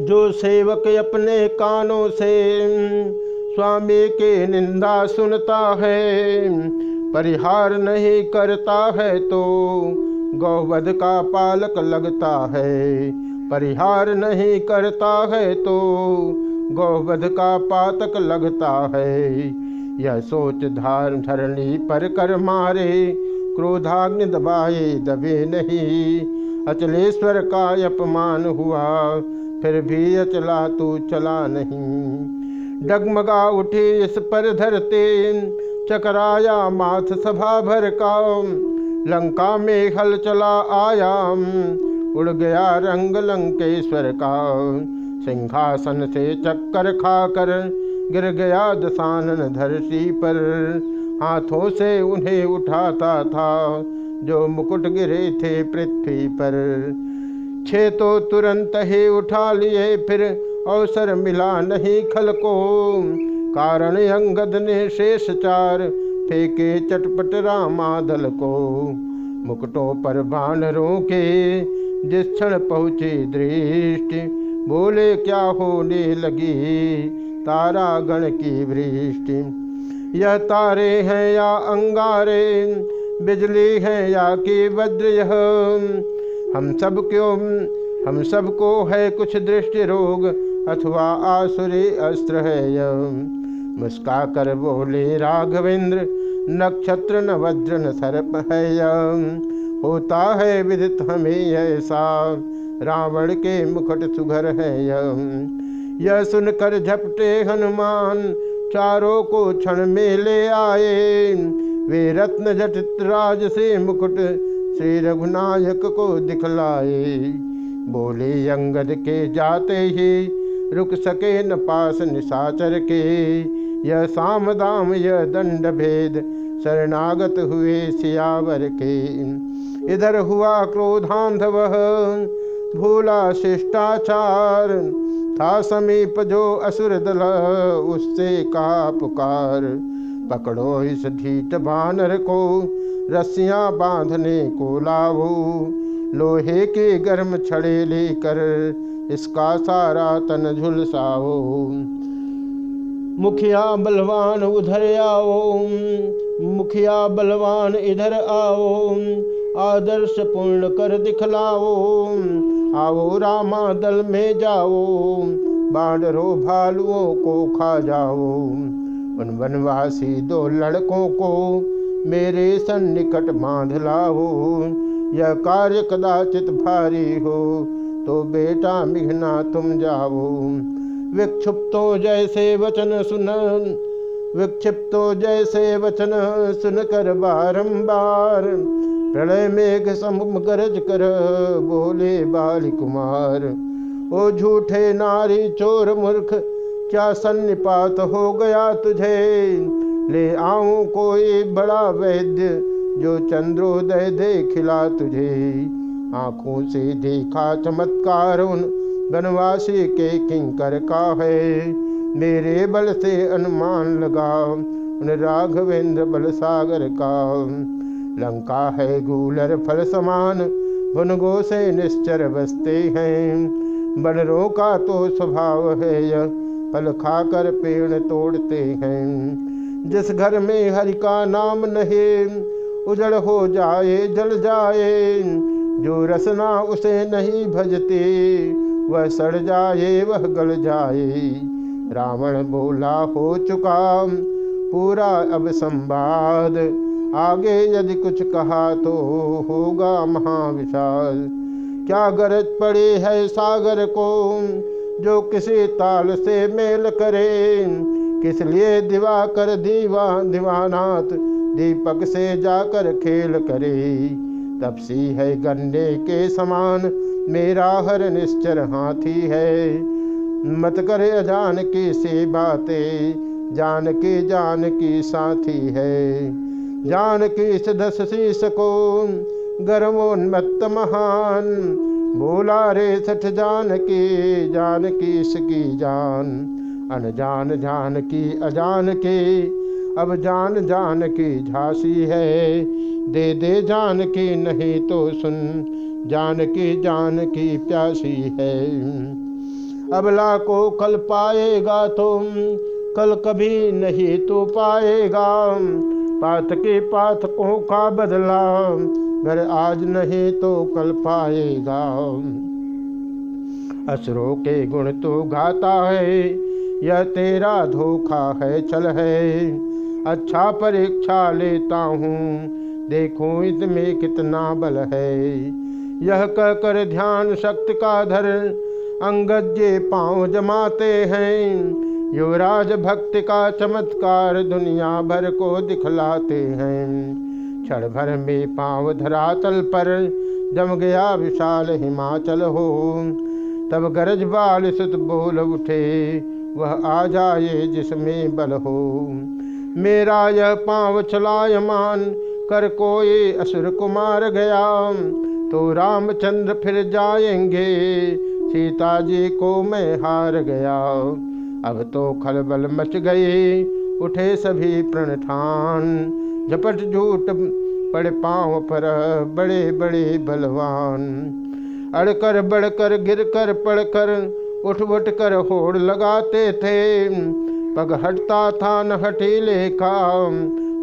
जो सेवक अपने कानों से स्वामी के निंदा सुनता है, परिहार नहीं करता है तो गौवध का पालक लगता है, परिहार नहीं करता है तो गौवध का पातक लगता है। यह सोच धार धरणी पर कर मारे, क्रोधाग्नि दबाए दबे नहीं, अचलेश्वर का अपमान हुआ फिर भी अचला तू चला नहीं। डगमगा उठे इस पर धरते, चकराया माथ सभा भर का लंका में हल चला आया उड़ गया रंग लंकेश्वर का। सिंहासन से चक्कर खाकर गिर गया दसानन धरती पर। हाथों से उन्हें उठाता था, जो मुकुट गिरे थे पृथ्वी पर। छे तो तुरंत ही उठा लिए, फिर अवसर मिला नहीं खल को। कारण अंगद ने शेष चार, फेंके चटपट रामादल को। मुकुटों पर बानरों के जिस क्षण पहुँची दृष्टि, बोले, क्या होने लगी तारा गण की वृष्टि? यह तारे हैं या अंगारे, बिजली है या कि वज्र यह? हम सब क्यों हम सबको है कुछ दृष्टि रोग अथवा आसुरी अस्त्र है मुस्का कर बोले राघवेंद्र, नक्षत्र न वज्र न सर्प है होता है विदित हमें ऐसा, रावण के मुकुट सुघर है यह सुनकर झपटे हनुमान, चारों को क्षण में ले आए। वे रत्न जटित राज से मुकुट श्री रघुनायक को दिखलाए। बोले, अंगद के जाते ही रुक सके न पास निशाचर के। यह साम दाम यह दंड भेद शरणागत हुए सियावर के। इधर हुआ क्रोधांध वह भूला शिष्टाचार। था समीप जो असुर दल, उससे का पुकार। पकड़ो इस ढीठ बानर को, रस्सियाँ बांधने को लाओ लोहे के गर्म छड़े लेकर इसका सारा तन झुलसाओ। मुखिया बलवान उधर आओ, मुखिया बलवान इधर आओ, आदर्श पूर्ण कर दिखलाओ। आओ रामा दल में जाओ, बाडरो भालुओं को खा जाओ। उन वनवासी दो लड़कों को मेरे सन्निकट बाँध लाओ। यह कार्य कदाचित भारी हो तो बेटा मिघना तुम जाओ। विक्षुप्तो जैसे वचन सुन, विक्षिप्तो जैसे वचन सुनकर बारंबार प्रलय मेघ समुम गरज कर बोले बाल कुमार ओ झूठे नारी चोर मूर्ख क्या सन्निपात हो गया तुझे? ले आऊँ कोई बड़ा वैद्य जो चंद्रोदय दे खिला तुझे। आँखों से देखा चमत्कार उन वनवासी के किंकर का है। मेरे बल से अनुमान लगा उन राघवेंद्र बल सागर का। लंका है गूलर फल समान भुनगो से निश्चर बसते हैं। बनरों का तो स्वभाव है यह फल खाकर पेड़ तोड़ते हैं। जिस घर में हरि का नाम नहीं, उजड़ हो जाए, जल जाए। जो रसना उसे नहीं भजते, वह सड़ जाए, वह गल जाए। रावण बोला, हो चुका, पूरा अब संवाद। आगे यदि कुछ कहा तो होगा महाविशाल। क्या गरज पड़ी है सागर को? जो किसी ताल से मेल करे, किस लिए दिवा कर दीवा, दीवानाथ दीपक से जाकर खेल करे। तपसी है गन्ने के समान, मेरा हर निश्चर हाथी है। मत करे अजान की से बातें जान की जान की साथी है। जान की सदस शीस को गर्वोन्मत्त महान बोला रे सठ जान की जान की इसकी जान। अनजान जान की अजान के अब जान जान की झांसी है। दे दे जान की नहीं तो सुन। जान की जान की प्यासी है। अबला को कल पाएगा तुम। कल कभी नहीं तो पाएगा। पात के पातकों का बदला। घर आज नहीं तो कल पाएगा। असुरों के गुण तो गाता है, यह तेरा धोखा है, चल है। अच्छा परीक्षा लेता हूँ, देखो इसमें कितना बल है। यह कहकर ध्यान शक्ति का धर, अंगद जे पाँव जमाते हैं। युवराज भक्ति का चमत्कार दुनिया भर को दिखलाते हैं। क्षण भर में पाँव धरातल पर जम गया विशाल हिमाचल हो। तब गरज बाल सुत बोल उठे, वह आ जाए जिसमें बल हो। मेरा यह पाँव चलायमान कर कोई असुर कुमार गया। तो रामचंद्र फिर जाएँगे, सीता जी को मैं हार गया। अब तो खलबल मच गई उठे सभी प्रण ठान झपट झूठ पड़े पाँव पर, बड़े बड़े बलवान। अड़कर बढ़कर गिर कर पड़कर उठ उठ कर होड़ लगाते थे। पग हटता था न हटीले का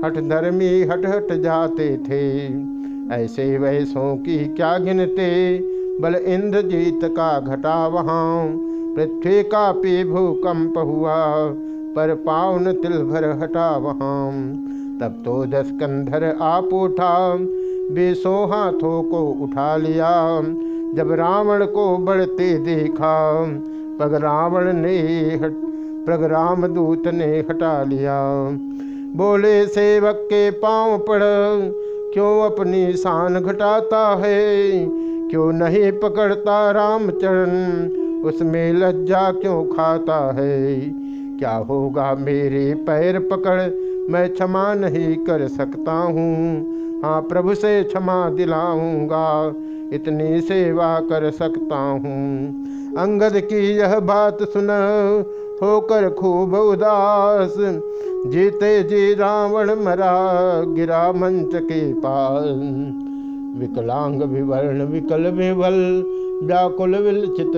हट धर्मी हट हट जाते थे। ऐसे वैसों की क्या गिनते, बल इंद्रजीत का घटा वहाँ। पृथ्वी का पी भूकंप हुआ, पर पावन तिल भर हटा वहाँ। तब तो दस कंधर आप उठा बेसो हाथों को उठा लिया। जब रावण को बढ़ते देखा, पग रावण ने हट प्रग राम दूत ने हटा लिया। बोले, सेवक के पाँव पड़, क्यों अपनी शान घटाता है? क्यों नहीं पकड़ता रामचरण, उसमें लज्जा क्यों खाता है? क्या होगा मेरे पैर पकड़? मैं क्षमा नहीं कर सकता हूँ। हाँ प्रभु से क्षमा दिलाऊँगा, इतनी सेवा कर सकता हूँ। अंगद की यह बात सुन, होकर खूब उदास। जीते जी रावण मरा, गिरा मंच के पास विकलांग विवर्ण, विकल विवल, व्याकुल विलचित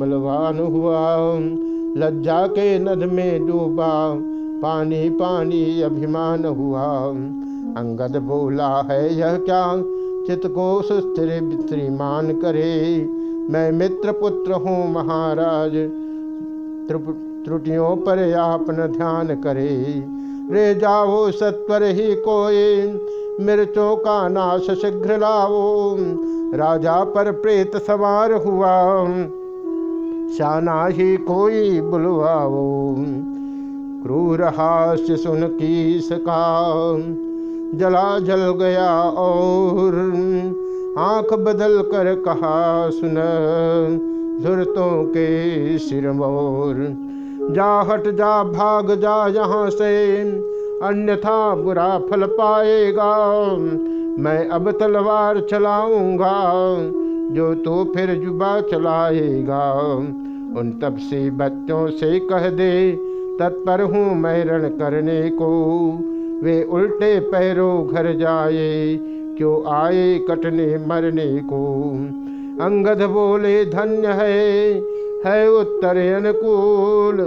बलवान हुआ। लज्जा के नद में डूबा पानी पानी अभिमान हुआ। अंगद बोला, है यह क्या? चित को सुस्थिर श्रीमान करे। मैं मित्र पुत्र हूँ महाराज। त्रुटियों पर आपन ध्यान करे। रे जाओ सत्वर ही कोई। मिर्चों का नाश शीघ्र लाओ। राजा पर प्रेत सवार हुआ। शाना ही कोई बुलवाओ। क्रूर हास्य सुन की। सका जला जल गया और आँख बदल कर कहा, सुन धुरतों के सिरमोर जा हट, जा भाग, जा यहाँ से, अन्यथा बुरा फल पाएगा। मैं अब तलवार चलाऊँगा, जो तो फिर जुबा चलाएगा। उन तब से बच्चों से कह दे तत्पर हूँ मैं रण करने को। वे उल्टे पैरों घर जाए, क्यों आए कटने मरने को। अंगद बोले, धन्य है है उत्तर अनुकूल।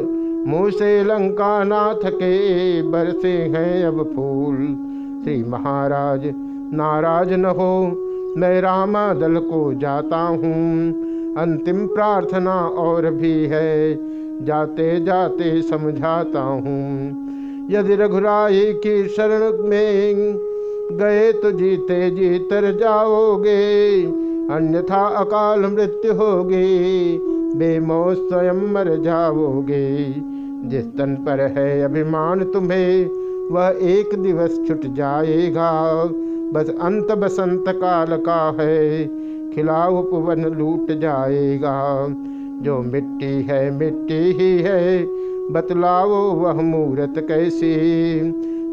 मुँह से लंका नाथ के बरसे हैं अब फूल। श्री महाराज, नाराज़ न हो, मैं रामा दल को जाता हूँ। अंतिम प्रार्थना और भी है जाते जाते समझाता हूँ। यदि रघुराई की शरण में गए तो जीते जीतर जाओगे। अन्यथा अकाल मृत्यु होगी बेमौत स्वयं मर जाओगे। जिस तन पर है अभिमान तुम्हें, वह एक दिवस छुट जाएगा। बस अंत बसंत काल का है खिला पवन लूट जाएगा। जो मिट्टी है, मिट्टी ही है। बतलाओ वह मूर्त कैसी?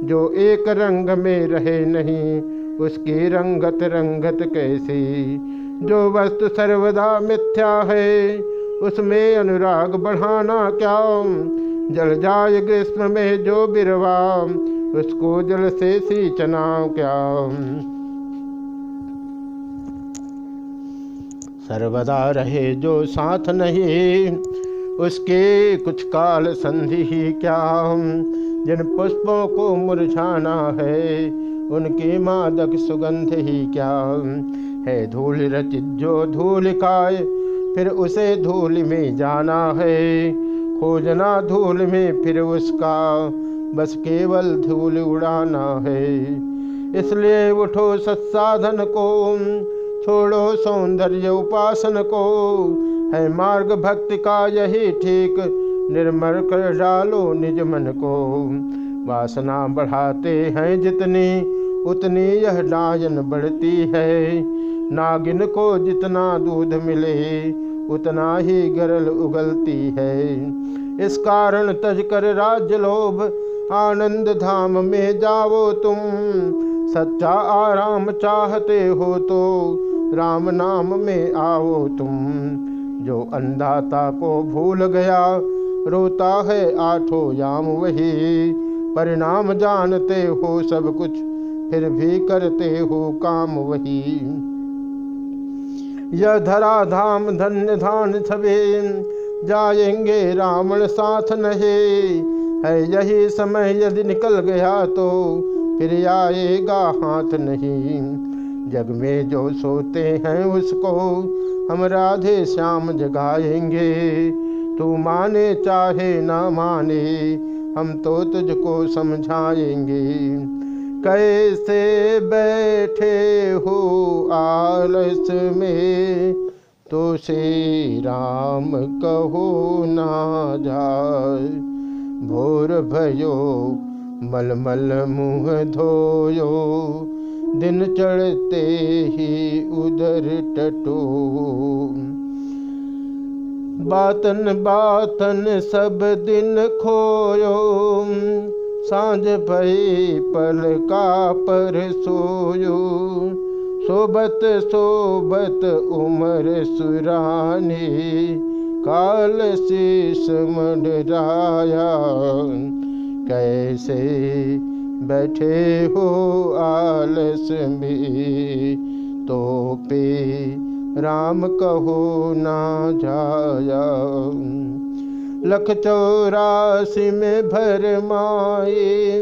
जो एक रंग में रहे नहीं, उसकी रंगत रंगत कैसी? जो वस्तु सर्वदा मिथ्या है, उसमें अनुराग बढ़ाना क्या? जल जाए ग्रीष्म में जो बिरवा, उसको जल से सींचना क्या? सर्वदा रहे जो साथ नहीं, उसके कुछ काल संधि ही क्या? जिन पुष्पों को मुरझाना है, उनकी मादक सुगंध ही क्या? है धूल रचित जो धूल काय, फिर उसे धूल में जाना है। खोजना धूल में फिर उसका, बस केवल धूल उड़ाना है। इसलिए उठो सत्साधन को छोड़ो सौंदर्य उपासन को। है मार्ग भक्ति का यही ठीक, निर्मल कर डालो निज मन को। वासना बढ़ाते हैं जितनी, उतनी यह डायन बढ़ती है। नागिन को जितना दूध मिले, उतना ही गरल उगलती है। इस कारण तज कर राज्य लोभ, आनंद धाम में जाओ तुम। सच्चा आराम चाहते हो तो राम नाम में आओ तुम। जो अंधाता को भूल गया, रोता है आठो याम वही। परिणाम जानते हो सब कुछ, फिर भी करते हो काम वही। यह धरा धाम धन्य धान छबे, जाएँगे रावण साथ नहीं। है यही समय यदि निकल गया तो फिर आएगा हाथ नहीं। जग में जो सोते हैं उसको हम राधे श्याम जगाएँगे। तू माने चाहे ना माने, हम तो तुझको समझाएँगे। कैसे बैठे हो आलस में तो से राम कहो ना जाए। भोर भयो, मलमल मुँह धोयो दिन चढ़ते ही उधर टटो। बातन बातन सब दिन खोयो। साँझ भई पल का पर सोयो। सोबत सोबत उमर सुरानी, काल शीश मंडराया। कैसे बैठे हो आलस में तो पे राम कहो ना जाया लख चौरासी में भर माए,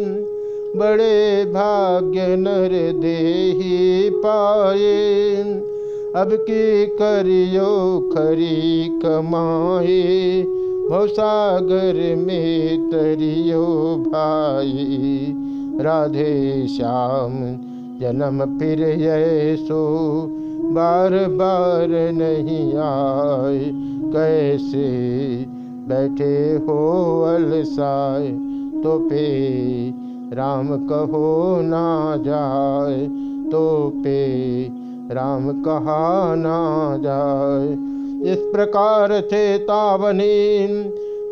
बड़े भाग्य नर दे पाए। अब की करियो खरी कमाए, भवसागर में तरियो भाई। राधे श्याम, जन्म फिर सो बार बार नहीं आए। कैसे बैठे हो अलसाए तो पे राम कहो ना जाए तो पे राम कहा ना जाए। इस प्रकार चेतावनी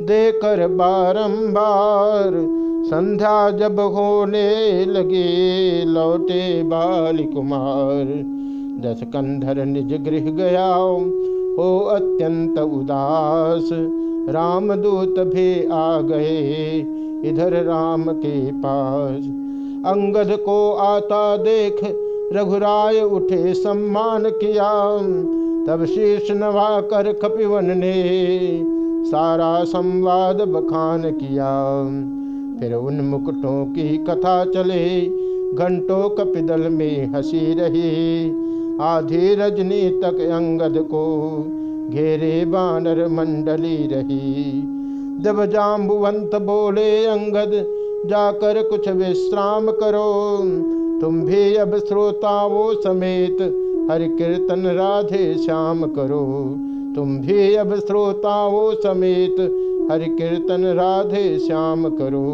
देकर बारंबार संध्या जब होने लगे, लौटे बाल कुमार दस कंधर निज गृह गया, हो अत्यंत उदास। रामदूत भी आ गए, इधर राम के पास। अंगद को आता देख, रघुराय उठे सम्मान किया। तब शीर्ष नवा कर कपिवन ने, सारा संवाद बखान किया। फिर उन मुकुटों की कथा चले, घंटों कपिदल में हँसी रही। आधी रजनी तक अंगद को घेरे बानर मंडली रही। जब जाम्बुवंत बोले, अंगद, जाकर कुछ विश्राम करो। तुम भी अब श्रोताओं समेत हर कीर्तन राधे श्याम करो। तुम भी अब श्रोताओं समेत हर कीर्तन राधे श्याम करो।